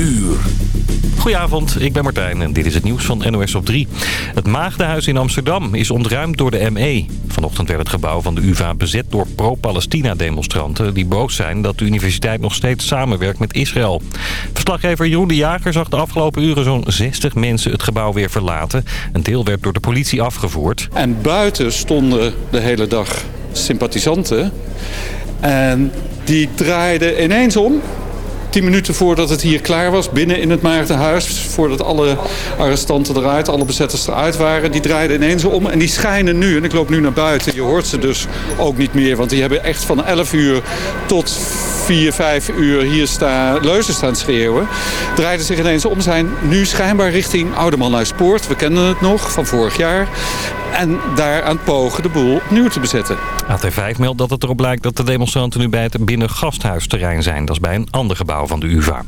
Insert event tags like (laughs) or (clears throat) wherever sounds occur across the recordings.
uur. Goedenavond, ik ben Martijn en dit is het nieuws van NOS op 3. Het Maagdenhuis in Amsterdam is ontruimd door de ME. Vanochtend werd het gebouw van de UvA bezet door pro-Palestina-demonstranten... die boos zijn dat de universiteit nog steeds samenwerkt met Israël. Verslaggever Jeroen de Jager zag de afgelopen uren zo'n 60 mensen het gebouw weer verlaten. Een deel werd door de politie afgevoerd. En buiten stonden de hele dag sympathisanten. En die draaiden ineens om tien minuten voordat het hier klaar was, binnen in het Maartenhuis... voordat alle arrestanten eruit, alle bezetters eruit waren... die draaiden ineens om en die schijnen nu, en ik loop nu naar buiten... je hoort ze dus ook niet meer, want die hebben echt van 11 uur tot 4, 5 uur hier staan, leuzen staan schreeuwen. Draaiden zich ineens om, zijn nu schijnbaar richting Oudemanhuispoort. We kennen het nog van vorig jaar. En daar aan het pogen de boel opnieuw te bezetten. AT5 meldt dat het erop lijkt dat de demonstranten nu bij het binnengasthuisterrein zijn. Dat is bij een ander gebouw van de UvA.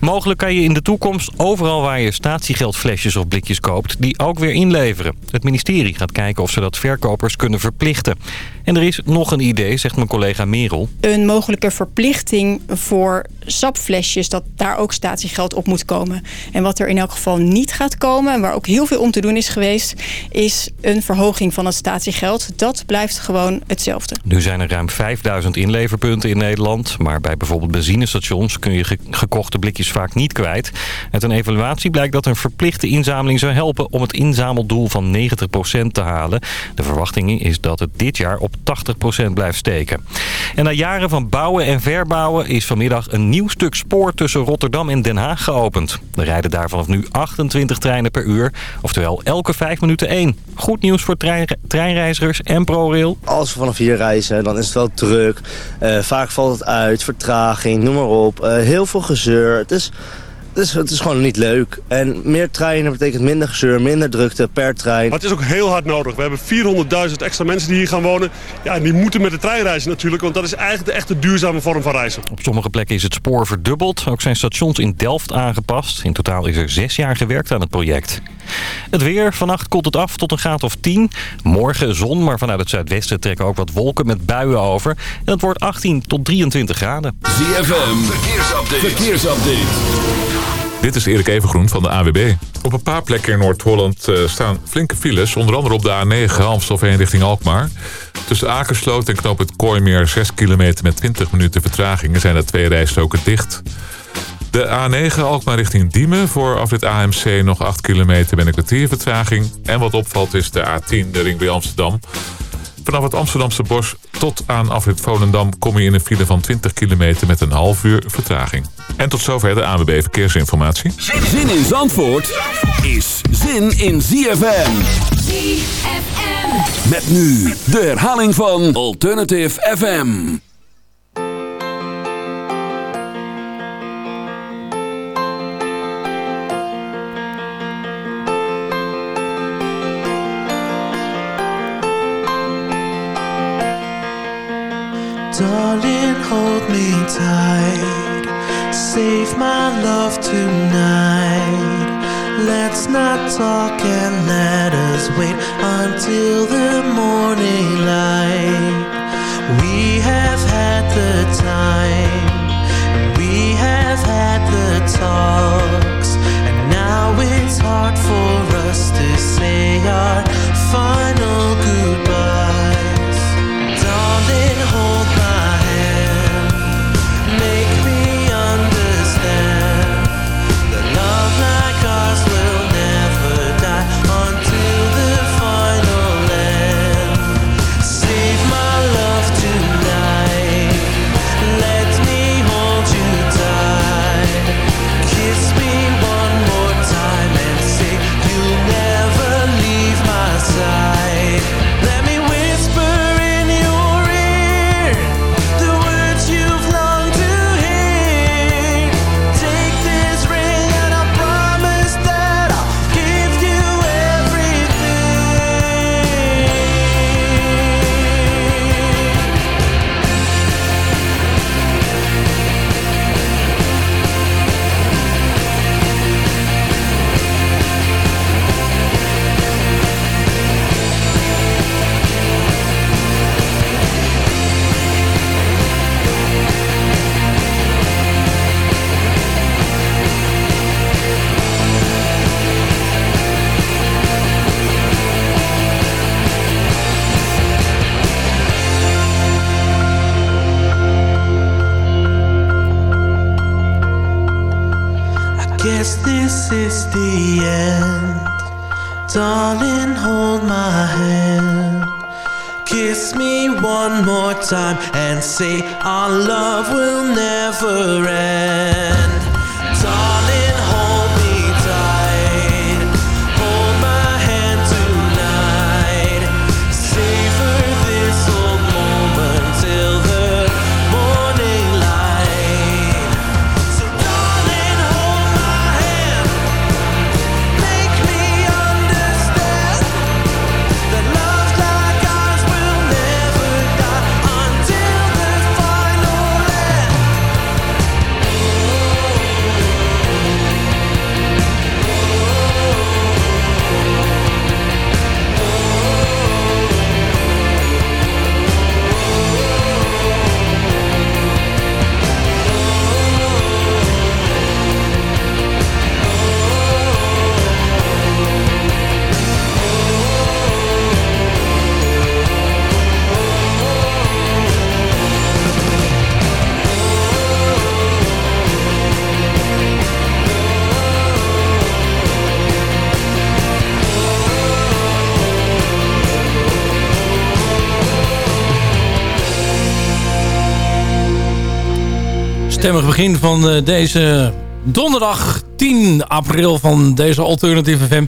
Mogelijk kan je in de toekomst overal waar je statiegeldflesjes of blikjes koopt... die ook weer inleveren. Het ministerie gaat kijken of ze dat verkopers kunnen verplichten. En er is nog een idee, zegt mijn collega Merel. Een mogelijke verplichting voor sapflesjes... dat daar ook statiegeld op moet komen. En wat er in elk geval niet gaat komen... en waar ook heel veel om te doen is geweest... is een verhoging van het statiegeld. Dat blijft gewoon hetzelfde. Nu zijn er ruim 5000 inleverpunten in Nederland. Maar bij bijvoorbeeld benzinestations kun je gekochte blikjes vaak niet kwijt. Uit een evaluatie blijkt dat een verplichte inzameling zou helpen... om het inzameldoel van 90% te halen. De verwachting is dat het dit jaar op 80% blijft steken. En na jaren van bouwen en verbouwen is vanmiddag een nieuw stuk spoor tussen Rotterdam en Den Haag geopend. Er rijden daar vanaf nu 28 treinen per uur, oftewel elke 5 minuten één. Nieuws voor treinreizigers en ProRail. Als we vanaf hier reizen, dan is het wel druk. Uh, vaak valt het uit, vertraging, noem maar op. Uh, heel veel gezeur. Het is is, het is gewoon niet leuk. En meer treinen betekent minder gezeur, minder drukte per trein. Maar het is ook heel hard nodig. We hebben 400.000 extra mensen die hier gaan wonen. Ja, en die moeten met de trein reizen natuurlijk, want dat is eigenlijk de echte duurzame vorm van reizen. Op sommige plekken is het spoor verdubbeld. Ook zijn stations in Delft aangepast. In totaal is er zes jaar gewerkt aan het project. Het weer. Vannacht koelt het af tot een graad of 10. Morgen zon, maar vanuit het zuidwesten trekken ook wat wolken met buien over. En het wordt 18 tot 23 graden. ZFM. Verkeersupdate. Verkeersupdate. Dit is Erik Evengroen van de AWB. Op een paar plekken in Noord-Holland uh, staan flinke files. Onder andere op de A9 Amstelveen richting Alkmaar. Tussen Akersloot en Knoop het Kooimeer 6 kilometer met 20 minuten vertragingen zijn er twee rijstroken dicht. De A9 Alkmaar richting Diemen voor afrit AMC nog 8 kilometer met een kwartier vertraging. En wat opvalt is de A10, de ring bij Amsterdam. Vanaf het Amsterdamse bos tot aan afrit Volendam kom je in een file van 20 kilometer met een half uur vertraging. En tot zover de ANWB Verkeersinformatie. Zin in Zandvoort is zin in ZFM. ZFM. Met nu de herhaling van Alternative FM. Tight. Save my love tonight. Let's not talk and let us wait until the morning light. We have had the time, begin van eh, deze donderdag 10 april van deze Alternative FM.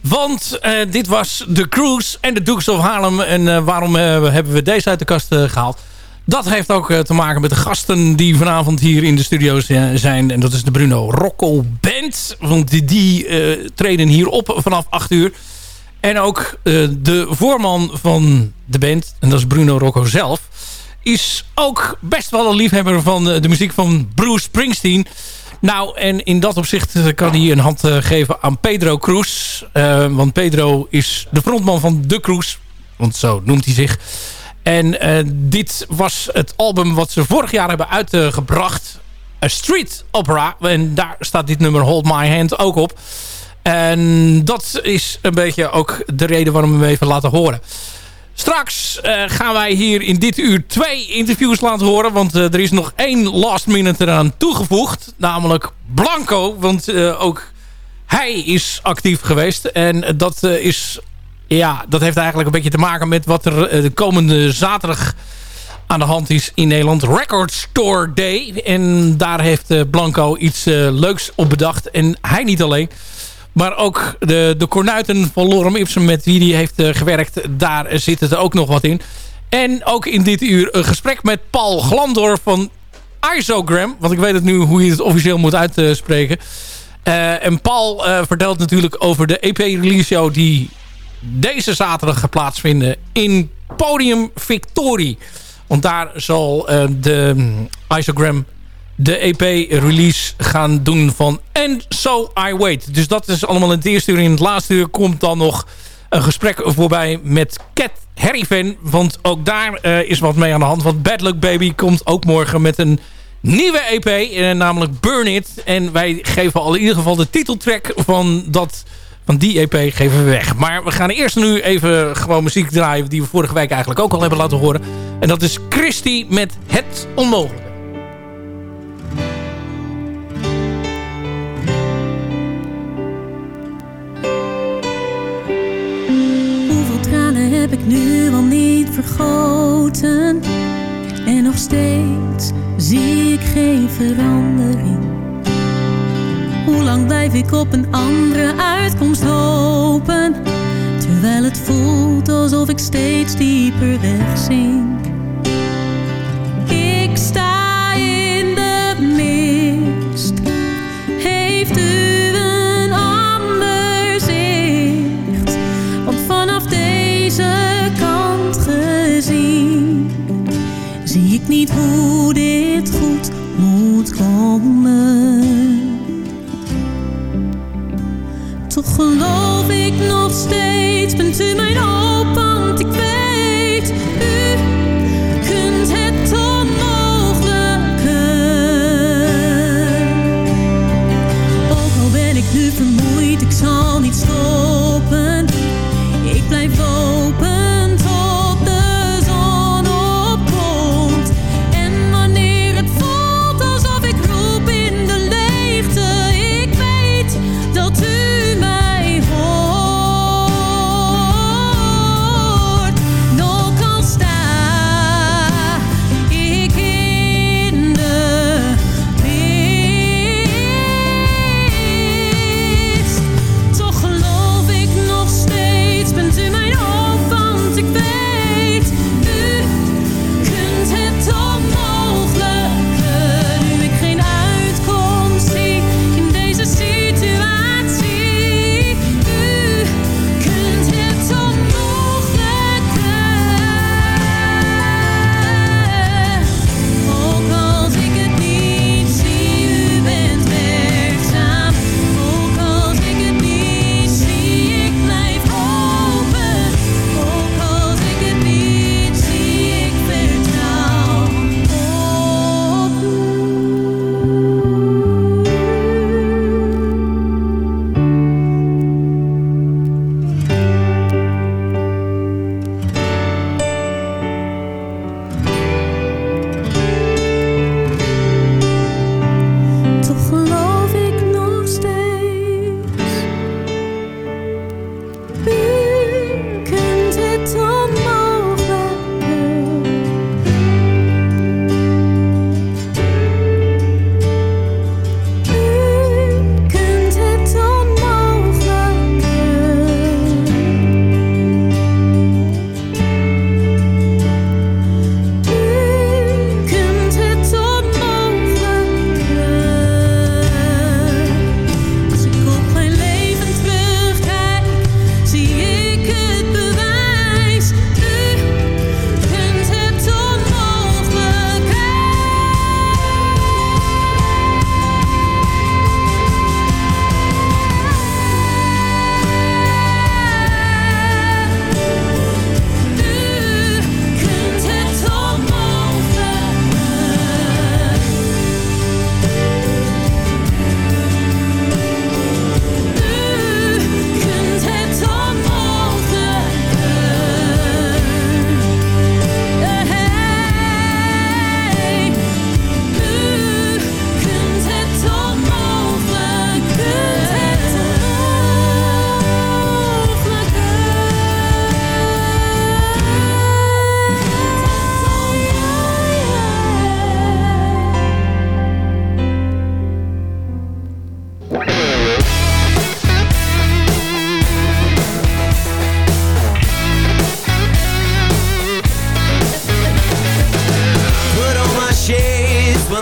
Want eh, dit was The Cruise en de Dukes of Harlem. En eh, waarom hebben we deze uit de kast eh, gehaald? Dat heeft ook te maken met de gasten die vanavond hier in de studio's zijn. En dat is de Bruno Rocco Band. Want die, die treden hier op vanaf 8 uur. En ook de voorman van de band, en dat is Bruno Rocco zelf... is ook best wel een liefhebber van eh, de muziek van Bruce Springsteen. Nou, en in dat opzicht eh, kan hij een hand eh, geven aan Pedro Cruz. Want Pedro is de frontman van The Cruz. Want zo noemt hij zich. En dit was het album wat ze vorig jaar hebben uitgebracht. A Street Opera. En daar staat dit nummer Hold My Hand ook op. En dat is een beetje ook de reden waarom we hem even laten horen. Straks eh, gaan wij hier in dit uur twee interviews laten horen. Want eh, er is nog één last minute eraan toegevoegd. Namelijk Blanco. Want eh, ook hij is actief geweest. En dat is... Ja, dat heeft eigenlijk een beetje te maken met wat er de komende zaterdag aan de hand is in Nederland. Record Store Day. En daar heeft Blanco iets leuks op bedacht. En hij niet alleen. Maar ook de, de kornuiten van Lorem Ipsum met wie hij heeft eh, gewerkt. Daar zit het ook nog wat in. En ook in dit uur een gesprek met Paul Glandor van Isogram. Want ik weet het nu hoe je het officieel moet uitspreken. Eh, en Paul eh, vertelt natuurlijk over de EP-release show die deze zaterdag gaat plaatsvinden in Podium Victorie. Want daar zal de mm, Isogram de EP-release gaan doen van And So I Wait. Dus dat is allemaal in het eerste uur. In het laatste uur komt dan nog een gesprek voorbij met Cat Harryvan. Want ook daar eh, is wat mee aan de hand. Want Bad Luck Baby komt ook morgen met een nieuwe EP. eh, namelijk Burn It. En wij geven al in ieder geval de titeltrack van, dat, van die EP geven we weg. Maar we gaan eerst nu even gewoon muziek draaien... die we vorige week eigenlijk ook al hebben laten horen. En dat is Christy met Het Onmogelijke. Heb ik nu al niet vergoten? En nog steeds zie ik geen verandering. Hoe lang blijf ik op een andere uitkomst hopen? Terwijl het voelt alsof ik steeds dieper wegzink. Geloof ik nog steeds, bent u mijn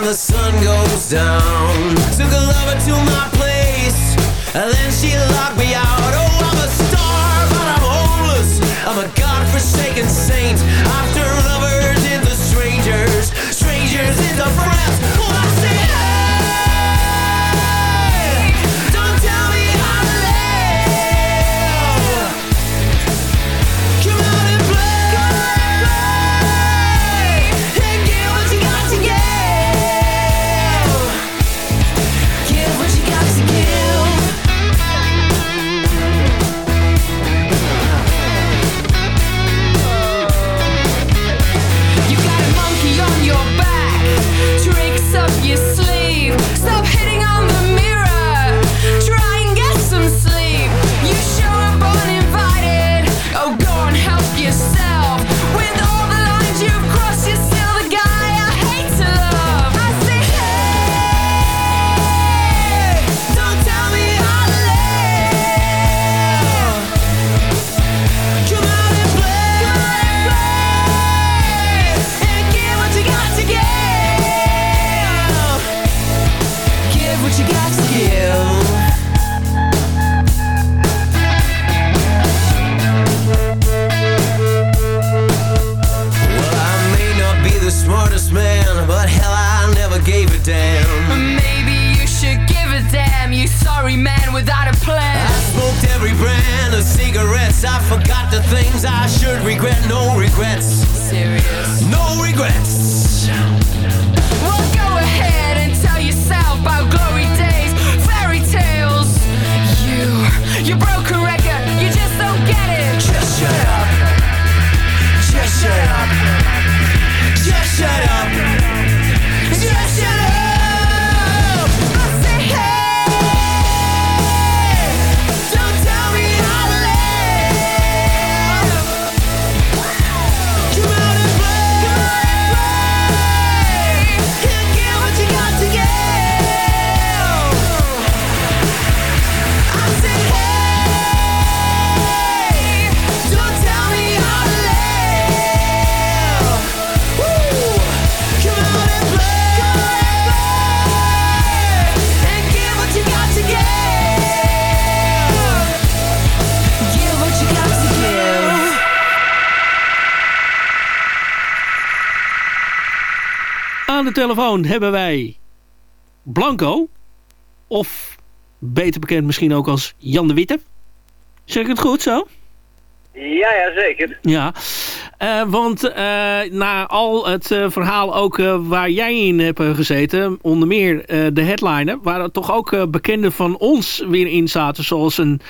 the sun goes down. Took a lover to my place, and then she locked me out. Oh, I'm a star, but I'm homeless. I'm a godforsaken saint. After lovers into strangers, strangers into friends. Oh, of cigarettes. I forgot the things I should regret. No regrets. Serious? No regrets. Aan de telefoon hebben wij Blanco. Of beter bekend misschien ook als Jan de Witte. Zeg ik het goed zo? Ja, ja, zeker. Ja, Eh, want eh, na al het eh, verhaal ook waar jij in hebt gezeten, onder meer de headliner, waar er toch ook bekenden van ons weer in zaten, zoals een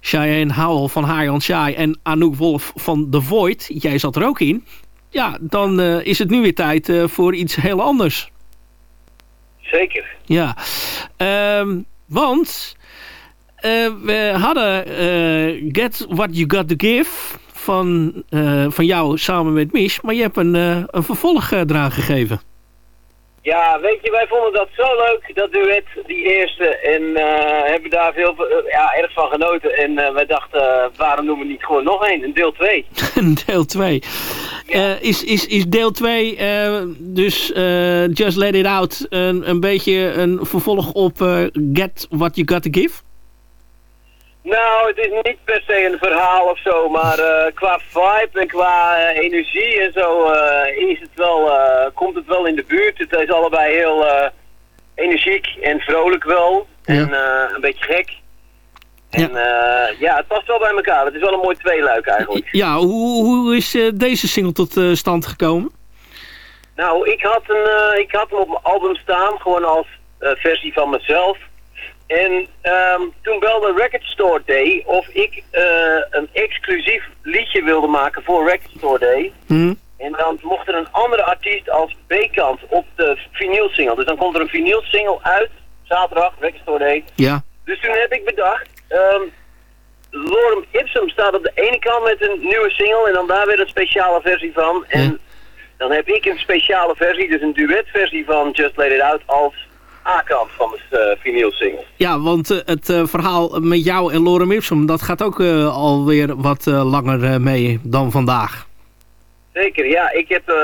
Cheyenne Howell van High Shy en Anouk Wolf van The Void. Jij zat er ook in. Ja, dan eh, is het nu weer tijd eh, voor iets heel anders. Zeker. Ja, Ehm, want eh, we hadden eh, Get What You Got To Give van, van jou samen met Mish. Maar je hebt een, een vervolg eraan gegeven. Ja, weet je, wij vonden dat zo leuk, dat duet, die eerste. En eh, hebben daar veel, eh, ja, erg van genoten. En eh, wij dachten, waarom doen we niet gewoon nog één, een deel 2? (laughs) deel 2. is, is, is deel 2 dus Just Let It Out een, een beetje een vervolg op Get What You Got To Give? Nou, het is niet per se een verhaal of zo, maar eh, qua vibe en qua eh, energie en zo eh, is het wel, komt het wel in de buurt. Het is allebei heel energiek en vrolijk wel. En eh, een beetje gek. En ja. ja, het past wel bij elkaar. Het is wel een mooi tweeluik eigenlijk. Ja, hoe, hoe is deze single tot stand gekomen? Nou, ik had, een, ik had hem op mijn album staan, gewoon als versie van mezelf. En ehm, toen belde Record Store Day of ik eh, een exclusief liedje wilde maken voor Record Store Day. Hm? En dan mocht er een andere artiest als B-kant op de vinyl single. Dus dan komt er een vinyl single uit, zaterdag, Record Store Day. Ja. Dus toen heb ik bedacht, ehm Lorem Ipsum staat op de ene kant met een nieuwe single en dan daar weer een speciale versie van. En dan heb ik een speciale versie, dus een duetversie van Just Let It Out als A-kant van de uh, vinyl single. Ja, want eh, het eh, verhaal met jou en Lorem Ipsum... dat gaat ook eh, alweer wat eh, langer eh, mee dan vandaag. Zeker, ja. Ik heb eh,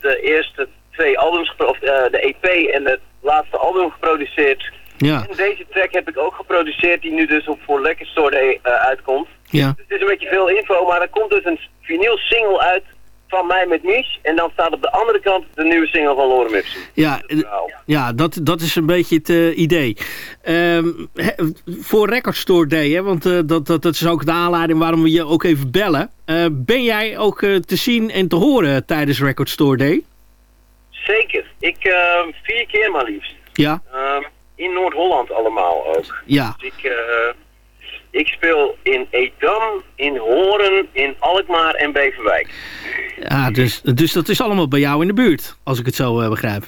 de eerste twee albums, of eh, de EP en het laatste album geproduceerd. Ja, En deze track heb ik ook geproduceerd, die nu dus op voor Lekker eh, uitkomt. ja. Dus het is een beetje veel info, maar er komt dus een vinyl single uit van mij met Niche. En dan staat op de andere kant de nieuwe single van Lorem Ipsum. Ja, eh, ja dat, dat is een beetje het eh, idee. Ehm, he- voor Record Store Day, hè, want eh, dat, dat, dat is ook de aanleiding waarom we je ook even bellen. Ben jij ook te zien en te horen tijdens Record Store Day? Zeker. Ik eh, vier keer maar liefst. Ja, Ehm, in Noord-Holland allemaal ook. ja. Dus ik, ik speel in Edam, in Horen, in Alkmaar en Beverwijk. ja dus, dus dat is allemaal bij jou in de buurt, als ik het zo eh, begrijp.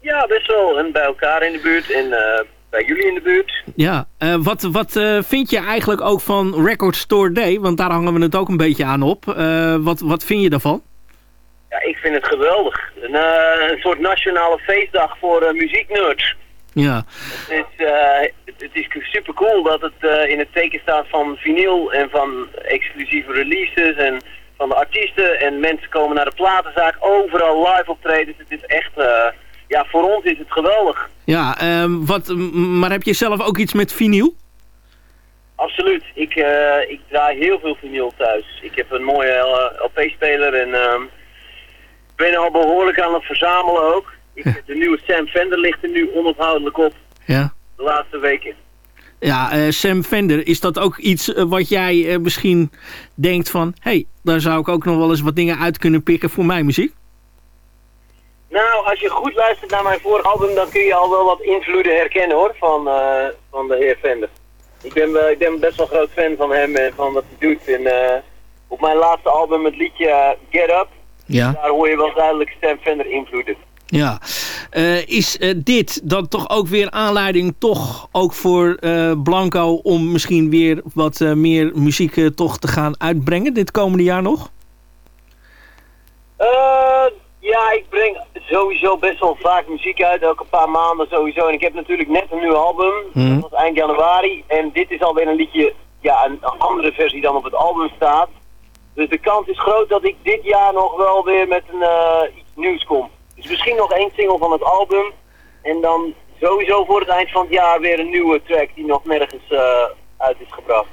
Ja, best wel. En bij elkaar in de buurt en eh, bij jullie in de buurt. Ja, eh, wat, wat vind je eigenlijk ook van Record Store Day? Want daar hangen we het ook een beetje aan op. Wat, wat vind je daarvan? Ja, ik vind het geweldig. Een, een soort nationale feestdag voor muzieknerds. Ja, Het is, eh, het, is super cool dat het eh, in het teken staat van vinyl en van exclusieve releases en van de artiesten. En mensen komen naar de platenzaak, overal live optredens. Het is echt, eh, ja, voor ons is het geweldig. ja ehm, wat, maar heb je zelf ook iets met vinyl? Absoluut. Ik, ik draai heel veel vinyl thuis. Ik heb een mooie LP-speler en ehm, ik ben al behoorlijk aan het verzamelen ook. Ik, de nieuwe Sam Fender ligt er nu onophoudelijk op Ja. de laatste weken. Ja, eh, Sam Fender, is dat ook iets eh, wat jij eh, misschien denkt van... hé, hey, daar zou ik ook nog wel eens wat dingen uit kunnen pikken voor mijn muziek? Nou, als je goed luistert naar mijn vorige album, dan kun je al wel wat invloeden herkennen hoor, van, van de heer Fender. Ik ben, ik ben best wel groot fan van hem en van wat hij doet. En op mijn laatste album, het liedje Get Up, Ja. daar hoor je wel duidelijk Sam Fender invloeden. Ja. Eh, is eh, dit dan toch ook weer aanleiding toch ook voor eh, Blanco... om misschien weer wat meer muziek toch te gaan uitbrengen dit komende jaar nog? Ja, ik breng sowieso best wel vaak muziek uit, elke paar maanden sowieso. En ik heb natuurlijk net een nieuw album, Mhm. dat was eind januari. En dit is alweer een liedje, ja, een andere versie dan op het album staat. Dus de kans is groot dat ik dit jaar nog wel weer met een, iets nieuws kom. Dus misschien nog één single van het album. En dan sowieso voor het eind van het jaar weer een nieuwe track die nog nergens eh, uit is gebracht.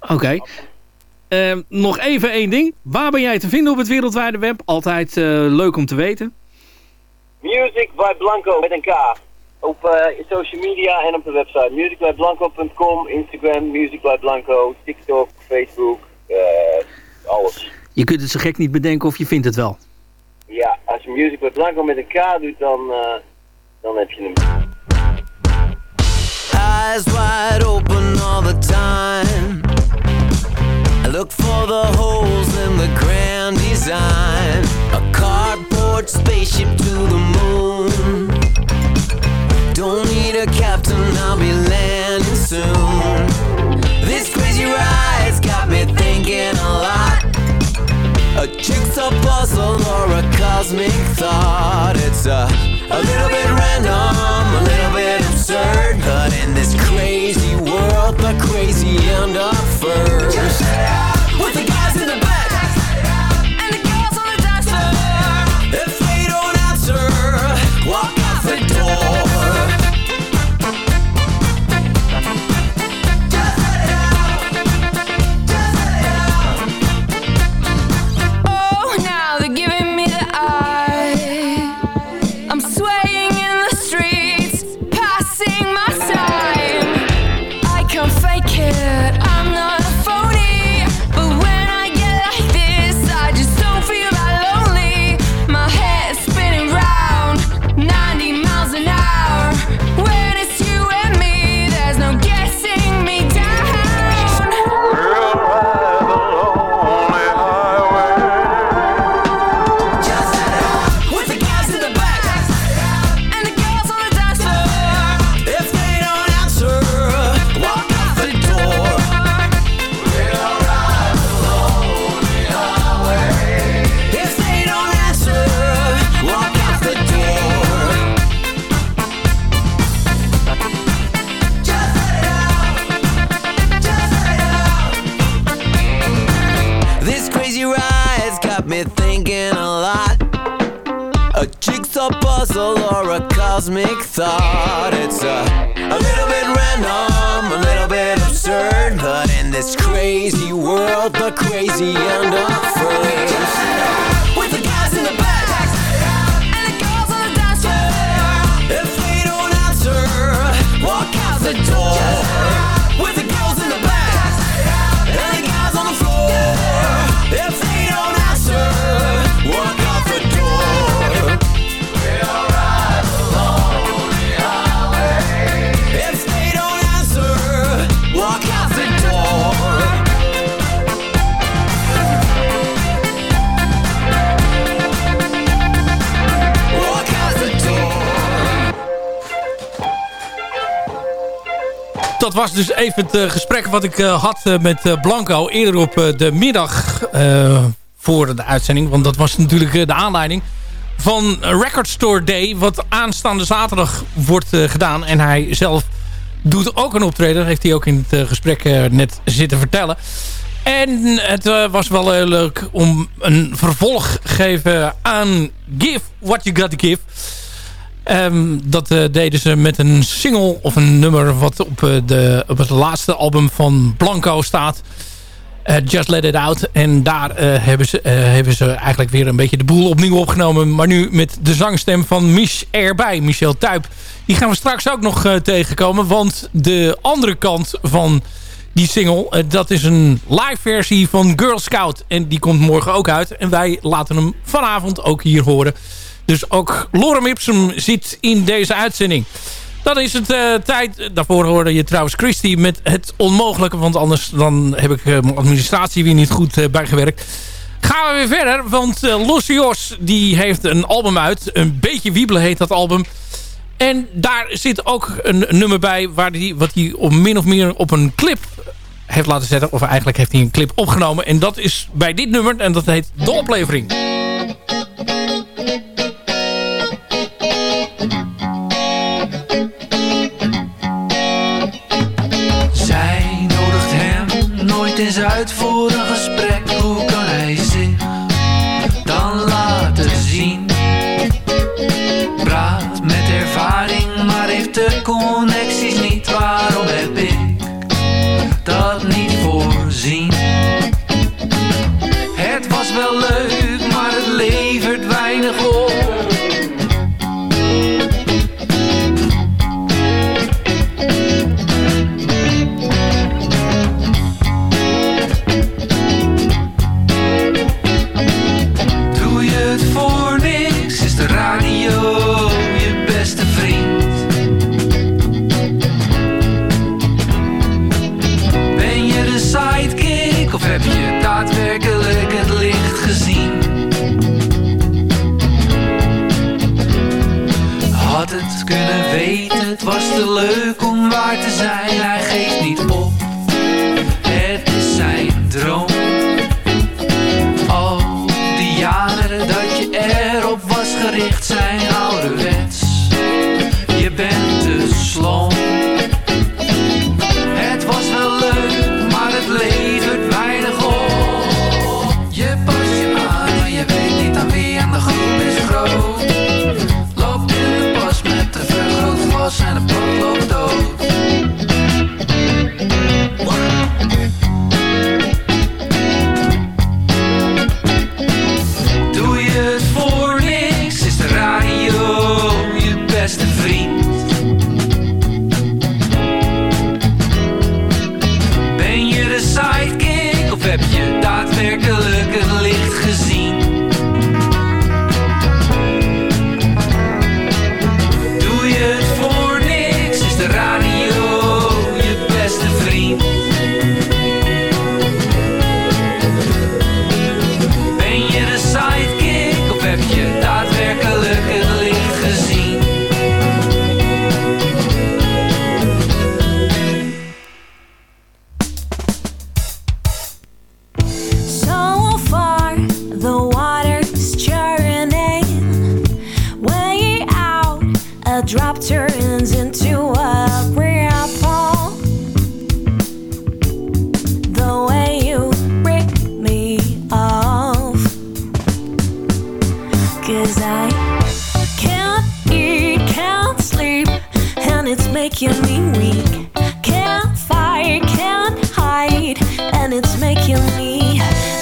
Oké. Eh, nog even één ding. Waar ben jij te vinden op het wereldwijde web? Altijd eh, leuk om te weten. Music by Blanco met een K. Op eh, social media en op de website. musicbyblanco.com, Instagram, Music by Blanco, TikTok, Facebook, alles. Je kunt het zo gek niet bedenken of je vindt het wel. Ja, als je Music Blanco met een K doet, dan, eh, dan heb je hem. Eyes wide open all the time. I look for the holes in the grand design. A cardboard spaceship to the moon. Don't need a captain, I'll be landing soon. This crazy ride's got me thinking a lot. A jigsaw puzzle or a cosmic thought. It's a, a little bit random, a little bit absurd. But in this crazy world, the crazy end up first. Het eh, gesprek wat ik eh, had eh, met Blanco eerder op de middag voor de uitzending. Want dat was natuurlijk de aanleiding van Record Store Day. Wat aanstaande zaterdag wordt gedaan. En hij zelf doet ook een optreden. Dat heeft hij ook in het gesprek net zitten vertellen. En het was wel heel leuk om een vervolg te geven aan Give What You Got To Give. Ehm, dat eh, deden ze met een single of een nummer wat op, eh, de, op het laatste album van Blanco staat. Eh, Just Let It Out. En daar hebben, ze, hebben ze eigenlijk weer een beetje de boel opnieuw opgenomen. Maar nu met de zangstem van Mich erbij, Michel Tuip. Die gaan we straks ook nog tegenkomen. Want de andere kant van die single, dat is een live versie van Girl Scout. En die komt morgen ook uit. En wij laten hem vanavond ook hier horen. Dus ook Lorem Ipsum zit in deze uitzending. Dan is het eh, tijd. Daarvoor hoorde je trouwens Christy met het onmogelijke. Want anders dan heb ik eh, mijn administratie weer niet goed eh, bijgewerkt. Gaan we weer verder. Want Lucios die heeft een album uit. Een beetje wiebelen heet dat album. En daar zit ook een nummer bij. Waar die, wat hij op min of meer op een clip heeft laten zetten. Of eigenlijk heeft hij een clip opgenomen. En dat is bij dit nummer. En dat heet De Oplevering. Uit voor het was te leuk om waar te zijn. Hij Cause I can't eat, can't sleep, and it's making me weak. Can't fight, can't hide, and it's making me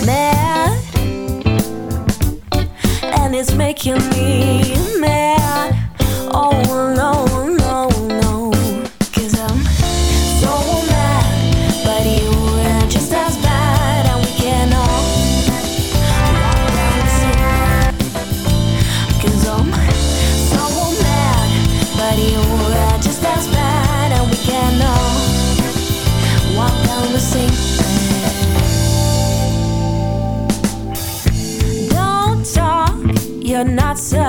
mad. And it's making me mad. You're not supposed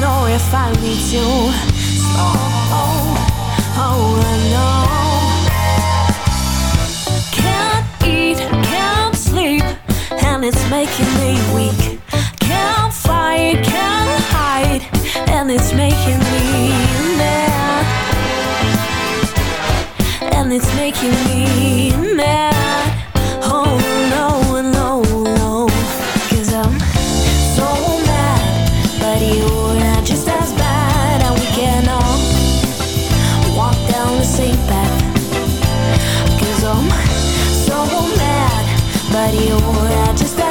know if I need to slow. Oh, oh, I know. Can't eat, can't sleep, and it's making me weak. Can't fight, can't hide, and it's making me mad. And it's making me mad. party or I just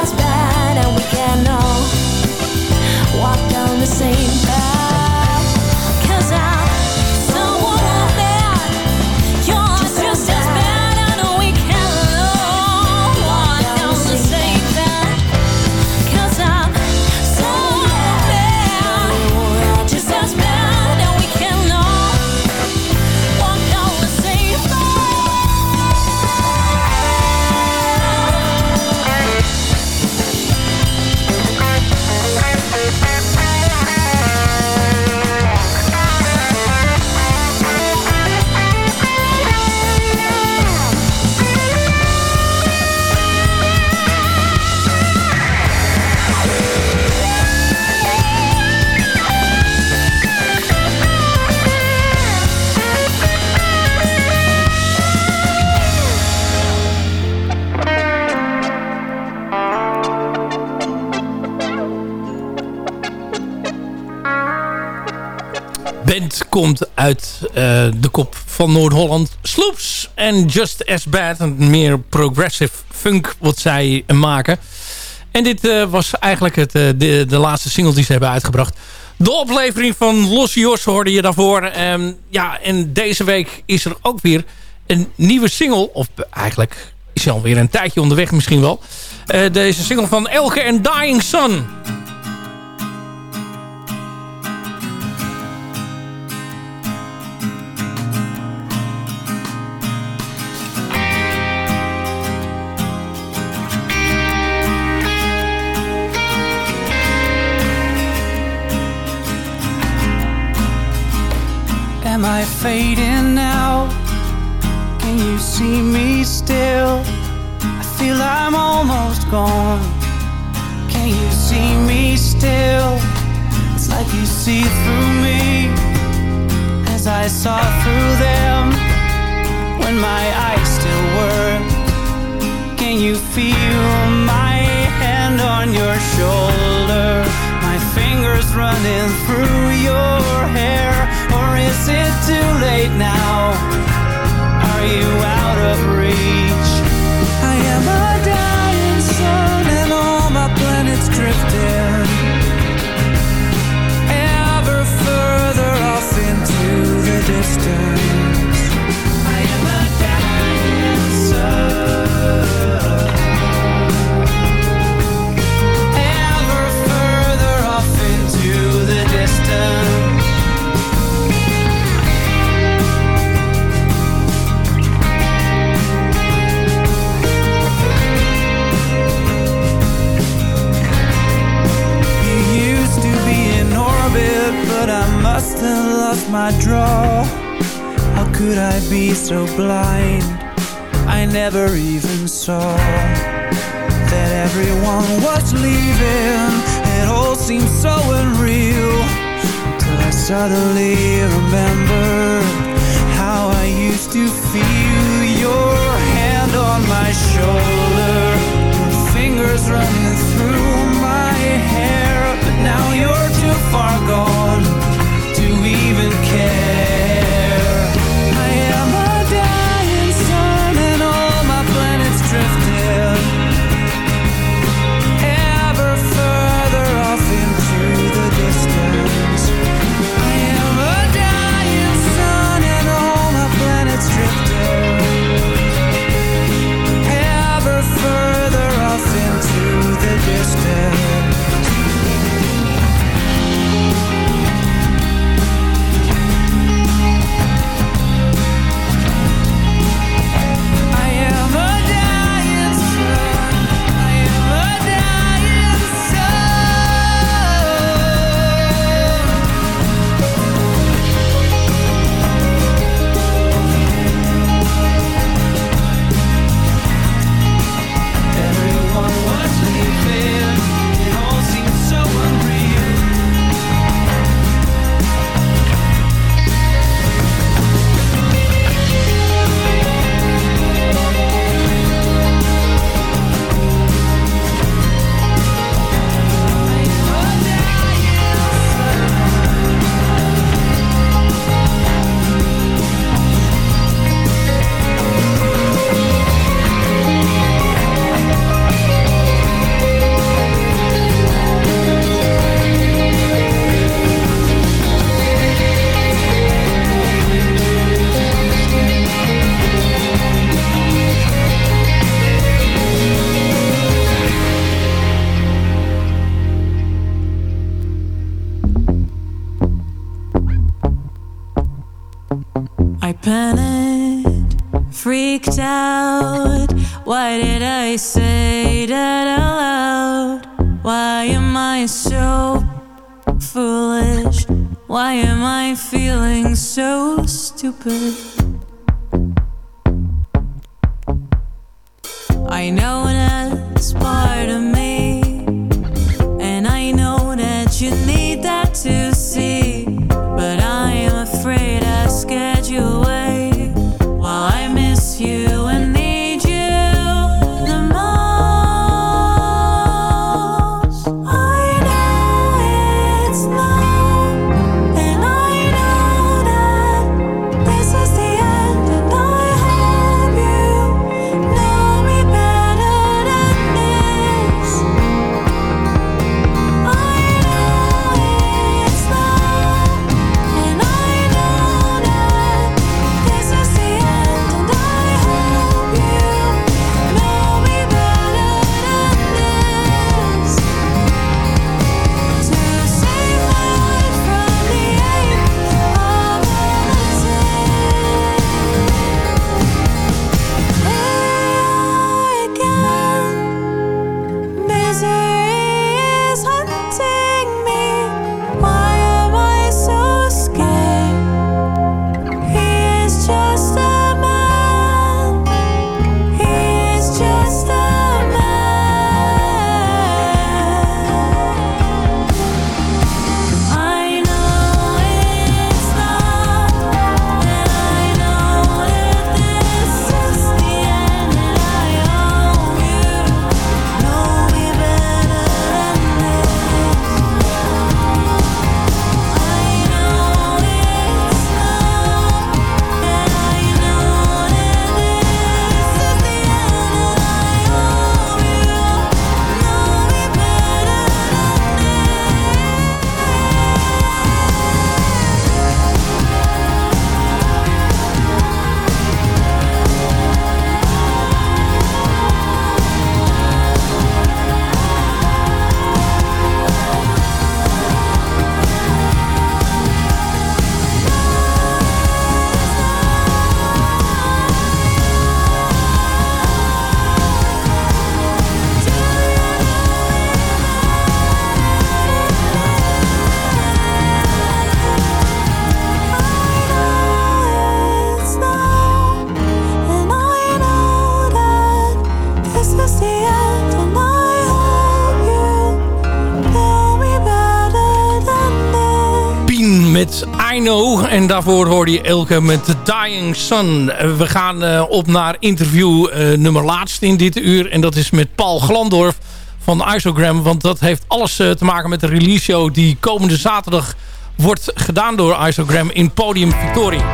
komt uit eh, de kop van Noord-Holland. Sloops en Just As Bad. Een meer progressive funk wat zij maken. En dit eh, was eigenlijk het, eh, de, de laatste single die ze hebben uitgebracht. De oplevering van Los Jos hoorde je daarvoor. Ehm, ja, en deze week is er ook weer een nieuwe single. Of eigenlijk is hij alweer een tijdje onderweg misschien wel. Deze single van Elke en Dying Sun. I fading now? Can you see me still? I feel I'm almost gone. Can you see me still? It's like you see through me as I saw through them when my eyes still were. Can you feel my hand on your shoulder? Fingers running through your hair, or is it too late now? Are you out of reach? I am a dying sun, and all my planets drifting ever further off into the distance. That everyone was leaving. It all seemed so unreal suddenly remembered how I used to feel your hand on my shoulder, fingers running through my hair. But now you're too far gone to even care. Why am I feeling so stupid? I know En daarvoor hoorde je Elke met The Dying Sun. We gaan eh, op naar interview eh, nummer laatst in dit uur. En dat is met Paul Glandorf van Isogram. Want dat heeft alles eh, te maken met de release show die komende zaterdag wordt gedaan door Isogram in Podium Victoria.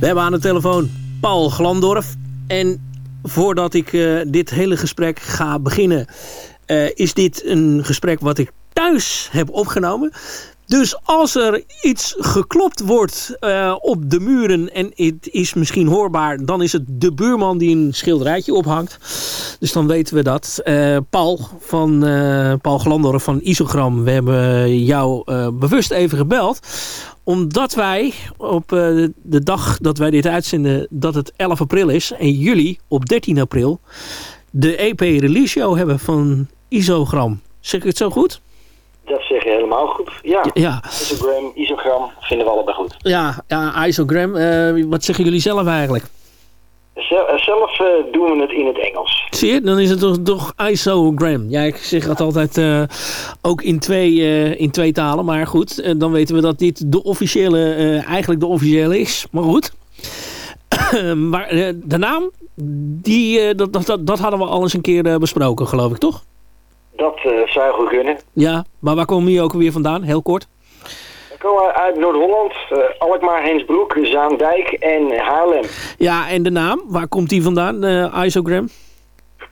We hebben aan de telefoon Paul Glandorf. En voordat ik eh, dit hele gesprek ga beginnen... eh, is dit een gesprek wat ik thuis heb opgenomen. Dus als er iets geklopt wordt eh, op de muren en het is misschien hoorbaar... dan is het de buurman die een schilderijtje ophangt. Dus dan weten we dat. Paul, van, Paul Glandorf van Isogram, we hebben jou bewust even gebeld omdat wij op eh, de dag dat wij dit uitzenden, dat het 11 april is, en jullie op 13 april, de EP Release Show hebben van Isogram. Zeg ik het zo goed? Dat zeg je helemaal goed. Ja. Ja. Instagram, isogram vinden we allebei goed. Ja, ja Isogram. eh, wat zeggen jullie zelf eigenlijk? Eh, Zelf eh, doen we het in het Engels. Zie je, dan is het toch, toch Isogram. Ja, ik zeg dat altijd eh, ook in twee, in twee talen. Maar goed, dan weten we dat dit de officiële, eigenlijk de officiële is. Maar goed. (coughs) maar de naam, die, dat, dat, dat, hadden we al eens een keer besproken, geloof ik, toch? Dat zou goed kunnen. Ja, maar waar komen jullie ook weer vandaan? Heel kort. Komen uit Noord-Holland, eh, Alkmaar, Hensbroek, Zaandijk en Haarlem. Ja, en de naam, waar komt die vandaan, eh Isogram?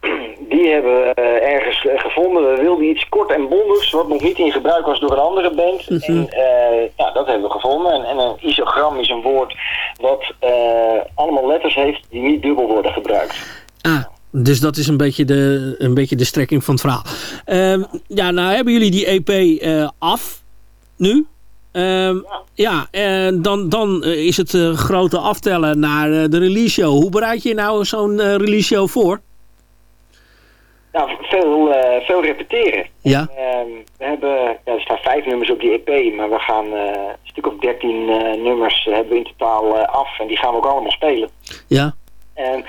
(clears throat) Die hebben we eh, ergens eh, gevonden. We wilden iets kort en bondigs, wat nog niet in gebruik was door een andere band. En eh, ja, dat hebben we gevonden. En, en een isogram is een woord wat eh, allemaal letters heeft die niet dubbel worden gebruikt. Ah, dus dat is een beetje de, een beetje de strekking van het verhaal. Ehm, ja, nou hebben jullie die EP eh, af nu. Ehm, ja, en dan, dan eh, is het eh, grote aftellen naar eh, de release show. Hoe bereid je nou zo'n eh, release show voor? Nou, veel, eh, veel repeteren. Ja. Ehm, we hebben, ja, er staan vijf nummers op die EP, maar we gaan eh, een stuk of dertien eh, nummers hebben we in totaal eh, af. En die gaan we ook allemaal spelen. Ja. En,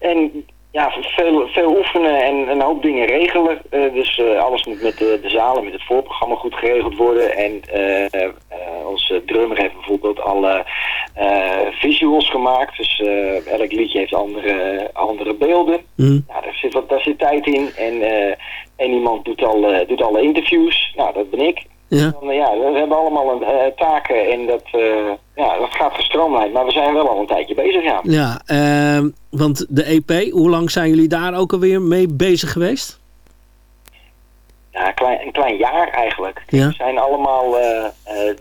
en ja, veel, veel oefenen en een hoop dingen regelen. Eh, dus eh, alles moet met de, de zalen, met het voorprogramma goed geregeld worden. En eh, onze drummer heeft bijvoorbeeld alle visuals gemaakt. Dus elk liedje heeft andere, andere beelden. Ja, daar, zit wat, daar zit tijd in. En, en iemand doet, al, doet alle interviews. Nou, dat ben ik. Ja. Dan, eh, ja, we hebben allemaal een, eh, taken en dat, eh, ja, dat gaat gestroomlijnd. Maar we zijn wel al een tijdje bezig, ja. Ja, ehm, want de EP, hoe lang zijn jullie daar ook alweer mee bezig geweest? Ja, een klein, een klein jaar eigenlijk. Ja. We zijn allemaal,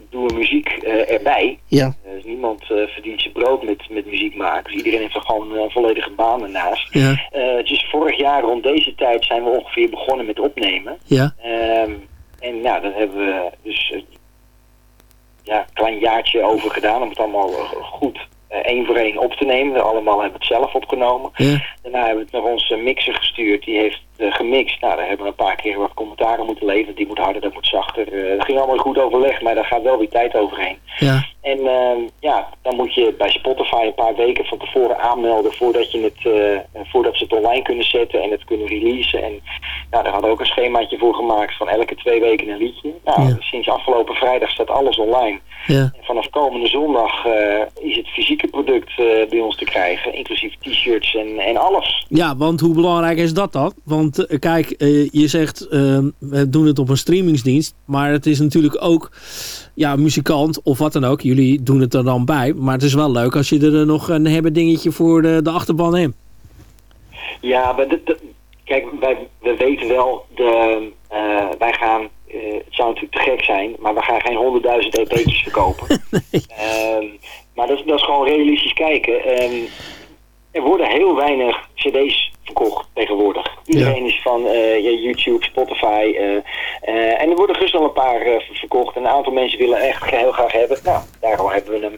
doen we muziek erbij. Ja. Dus niemand verdient zijn brood met, met muziek maken. Dus iedereen heeft er gewoon een volledige baan ernaast. Ja. Het is vorig jaar rond deze tijd zijn we ongeveer begonnen met opnemen. Ja. Ehm, en nou, dat hebben we dus eh, ja, een klein jaartje over gedaan om het allemaal eh, goed eh, één voor één op te nemen. We allemaal hebben het zelf opgenomen. Ja. Daarna hebben we het naar onze mixer gestuurd. Die heeft gemixt. Nou, daar hebben we een paar keer wat commentaren moeten leveren. Die moet harder, dat moet zachter. Eh, dat ging allemaal goed overleg, maar daar gaat wel weer tijd overheen. Ja. En ehm, ja, dan moet je bij Spotify een paar weken van tevoren aanmelden voordat, je het, eh, voordat ze het online kunnen zetten en het kunnen releasen. En nou, daar hadden we ook een schemaatje voor gemaakt van elke twee weken een liedje. Nou, sinds afgelopen vrijdag staat alles online. Ja. En vanaf komende zondag eh, is het fysieke product eh, bij ons te krijgen, inclusief t-shirts en, en alles. Ja, want hoe belangrijk is dat dan? Want eh, kijk, eh, je zegt eh, we doen het op een streamingsdienst. Maar het is natuurlijk ook ja, muzikant of wat dan ook. Jullie doen het er dan bij. Maar het is wel leuk als je er nog een hebben dingetje voor de, de achterban hebt. Ja, maar kijk, wij, we weten wel, de, eh, wij gaan, eh, het zou natuurlijk te gek zijn, maar we gaan geen honderdduizend EP'tjes (laughs) verkopen. Ehm, maar dat, is- dat is gewoon realistisch kijken. Ehm, er worden heel weinig cd's verkocht tegenwoordig. Iedereen is van ja, YouTube, Spotify. eh, eh, en er worden gerust al een paar ver- verkocht. En een aantal mensen willen echt heel graag hebben. Nou, daarom hebben we hem.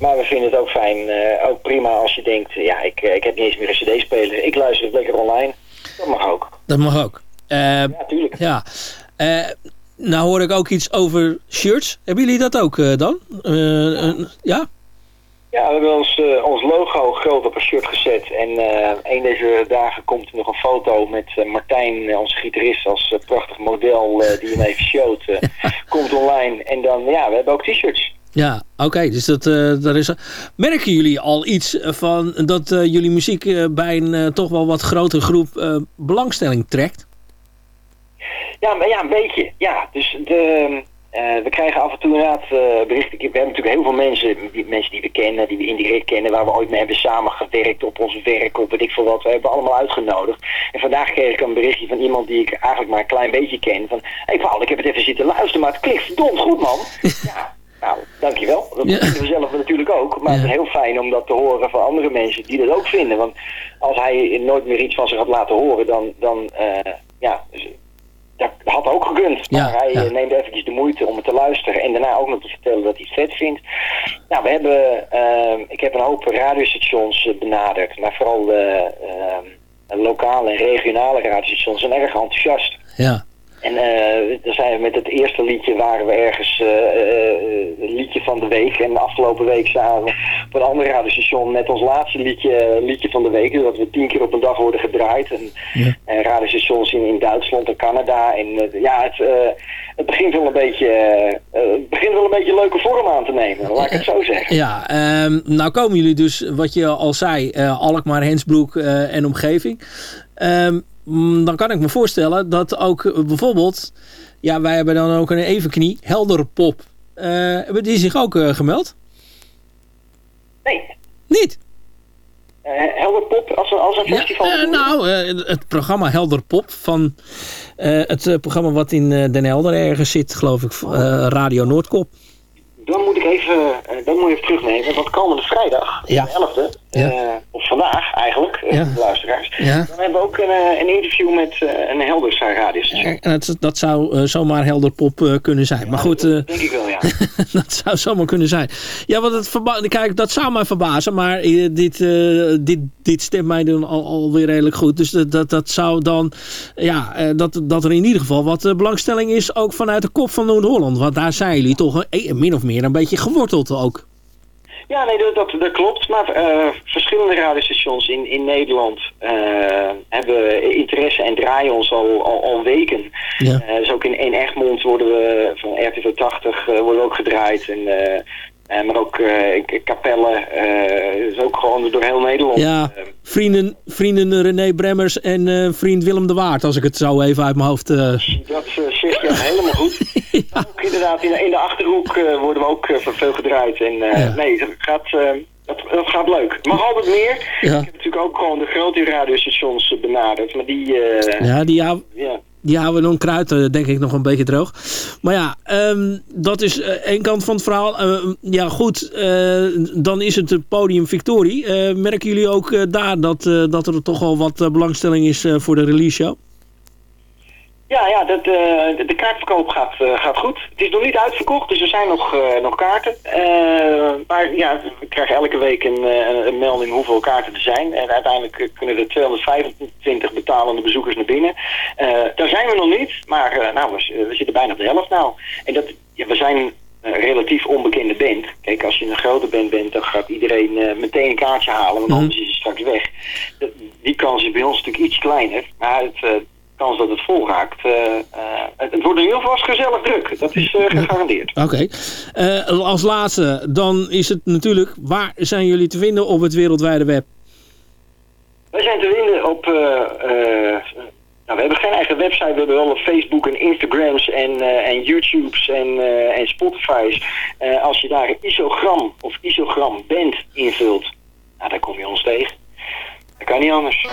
Maar we vinden het ook fijn, ook prima als je denkt... ja, ik, ik heb niet eens meer een cd-speler. Ik luister het lekker online. Dat mag ook. Dat mag ook. ja, tuurlijk. Ja. Nou hoor ik ook iets over shirts. Hebben jullie dat ook dan? Ja? Ja, we hebben ons, eh, ons logo groot op een shirt gezet. En eh een deze dagen komt er nog een foto met eh, Martijn, onze gitarist, als prachtig model die hem even showt. (laughs) komt online. En dan, ja, we hebben ook t-shirts. Ja, oké. dus dat, daar is, merken jullie al iets van dat jullie muziek bij een toch wel wat grotere groep belangstelling trekt? Ja, maar ja, een beetje. Ja, dus de, we krijgen af en toe inderdaad eh, berichten. We hebben natuurlijk heel veel mensen die, mensen die we kennen, die we indirect kennen, waar we ooit mee hebben samengewerkt op ons werk, op weet ik veel wat. We hebben allemaal uitgenodigd. En vandaag kreeg ik een berichtje van iemand die ik eigenlijk maar een klein beetje ken. Van, hey Paul, ik heb het even zitten luisteren, maar het klinkt verdomd goed man. (laughs) ja, nou, dankjewel. Dat Ja. vinden we zelf natuurlijk ook. Maar het is heel fijn om dat te horen van andere mensen die dat ook vinden. Want als hij nooit meer iets van zich had laten horen, dan, dan eh, ja, dat had ook gekund. Ja, maar hij ja. eh, neemt eventjes de moeite om het te luisteren en daarna ook nog te vertellen dat hij het vet vindt. Nou, we hebben, eh, ik heb een hoop radiostations eh, benaderd, maar vooral de eh, lokale en regionale radiostations zijn erg enthousiast. Ja. Dan zijn we met het eerste liedje waren we ergens een liedje van de week. En de afgelopen week zagen we op een ander radiostation met ons laatste liedje, liedje van de week. Dus dat we tien keer op een dag worden gedraaid. En, en radiostations in, in Duitsland en Canada. En ja, het, het begint wel een beetje het begint wel een beetje leuke vorm aan te nemen. Laat ik het zo zeggen. Ja, ehm, nou komen jullie dus, wat je al zei, Alkmaar, Hensbroek en omgeving. Mm, dan kan ik me voorstellen dat ook eh, bijvoorbeeld, ja, wij hebben dan ook een evenknie, Helderpop. Eh hebben die zich ook eh, gemeld? Nee. Niet? Eh, Helderpop als een, als een festival. Eh, nou, het programma Helderpop van eh, het programma wat in Den Helder ergens zit, geloof ik, Radio Noordkop. Dan moet ik even, dan moet ik even terugnemen. Want komende vrijdag, Ja. de 11e, Ja. eh, of vandaag eigenlijk, eh, Ja. de luisteraars. Ja. Dan hebben we ook een, eh, een interview met een Heldersa radiostation. En dat, dat zou zomaar Helderpop eh, kunnen zijn. Maar goed, eh, Denk ik wel, ja. (laughs) dat zou zomaar kunnen zijn. Ja, want het kijk, dat zou mij verbazen. Maar dit, dit, dit stemt mij dan al, alweer redelijk goed. Dus dat, dat, dat zou dan... Ja, dat, dat er in ieder geval wat belangstelling is... ook vanuit de kop van Noord-Holland. Want daar zijn jullie toch min of meer een beetje geworteld ook. Ja, nee, dat, dat, klopt. Maar eh, verschillende radiostations in, in Nederland eh, hebben interesse en draaien ons al, al, al weken. Ja. Eh, dus ook in, in Egmond worden we van RTV 80 eh, worden we ook gedraaid. En, eh, eh, maar ook eh, K- Capelle, eh is ook gewoon door heel Nederland. Ja, vrienden, vrienden René Bremmers en vriend Willem de Waard. Als ik het zo even uit mijn hoofd... Dat eh, zeg je (laughs) helemaal goed. (laughs) Ook inderdaad, in de, in de Achterhoek worden we ook van veel gedraaid. En Ja. nee, dat gaat, dat, dat gaat leuk. Mag altijd meer. Ja. Ik heb natuurlijk ook gewoon de grote radiostations benaderd. Maar die... ja, die, ja. Die houden we nog kruid, eh, denk ik, nog een beetje droog. Maar ja, ehm, dat is eh, één kant van het verhaal. Eh, ja, goed, dan is het podium Victorie. Merken jullie ook daar dat, dat er toch al wat belangstelling is voor de release show? Ja, ja dat, eh, de, de kaartverkoop gaat, eh, gaat goed. Het is nog niet uitverkocht, dus er zijn nog, eh, nog kaarten. Maar ja, we krijgen elke week een, een melding hoeveel kaarten er zijn. En uiteindelijk kunnen er 225 betalende bezoekers naar binnen. Daar zijn we nog niet, maar nou, we, we zitten bijna op de helft nou. En dat, ja, we zijn een relatief onbekende band. Kijk, als je een grote band bent, dan gaat iedereen meteen een kaartje halen, want anders is het straks weg. Die kans is bij ons natuurlijk iets kleiner, maar het, kans dat het vol raakt, eh, eh, het, wordt in ieder geval gezellig druk. Dat is eh, gegarandeerd. Oké. Als laatste, dan is het natuurlijk... Waar zijn jullie te vinden op het wereldwijde web? Wij zijn te vinden op... nou, we hebben geen eigen website, we hebben wel een Facebook en Instagrams en, en YouTubes en, eh, en Spotify's. Als je daar isogram of isogram band invult, nou, dan kom je ons tegen. Dat kan niet anders.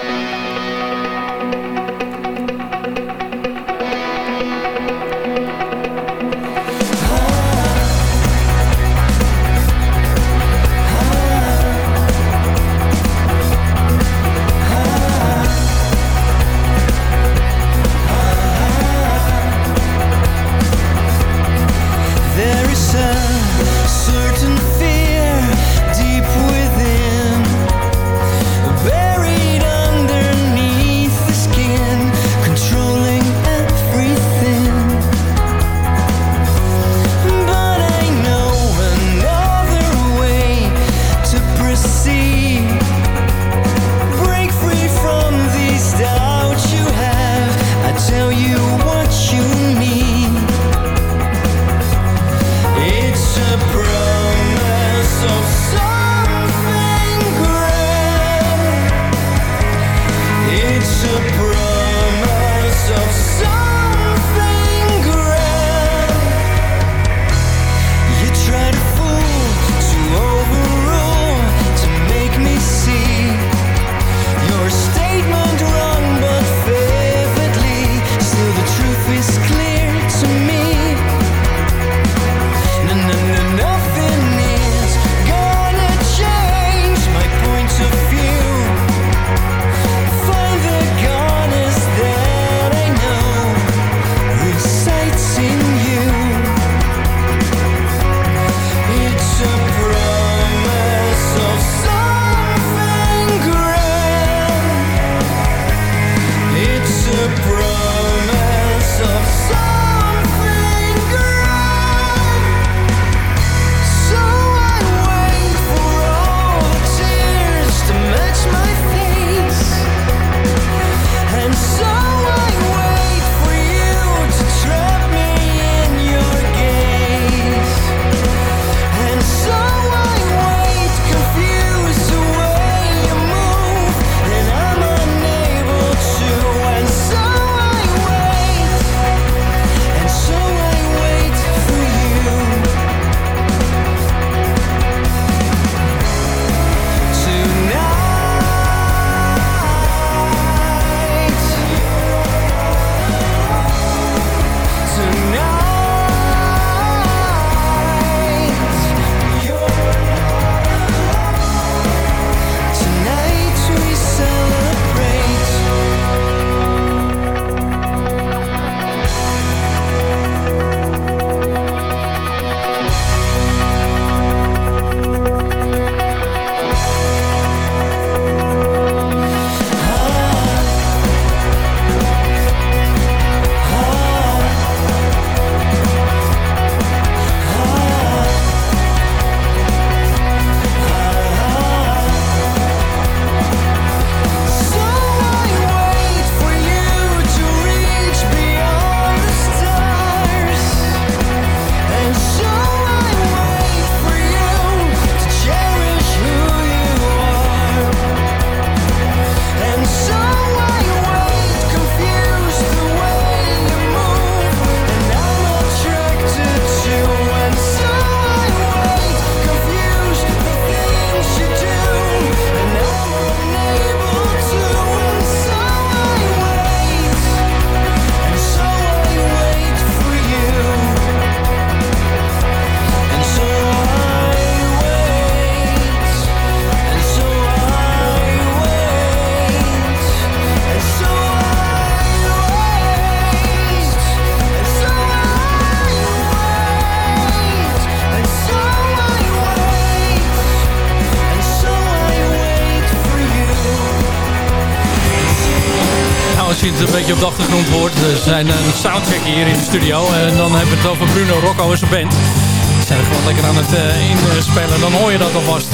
soundcheck hier in de studio. En dan hebben we het over Bruno Rocco en zijn band. Ze zijn gewoon lekker aan het uh, inspelen. Dan hoor je dat alvast.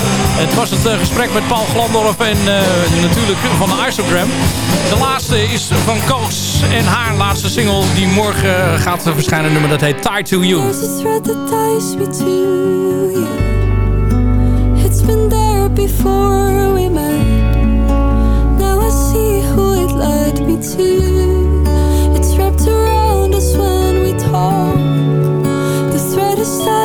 Het was het eh, gesprek met Paul Glandorf en eh, natuurlijk van de Isogram. De laatste is van Koos en haar laatste single die morgen gaat verschijnen. Nummer dat heet Tie to You. It's been there before we. Now I see it me. stars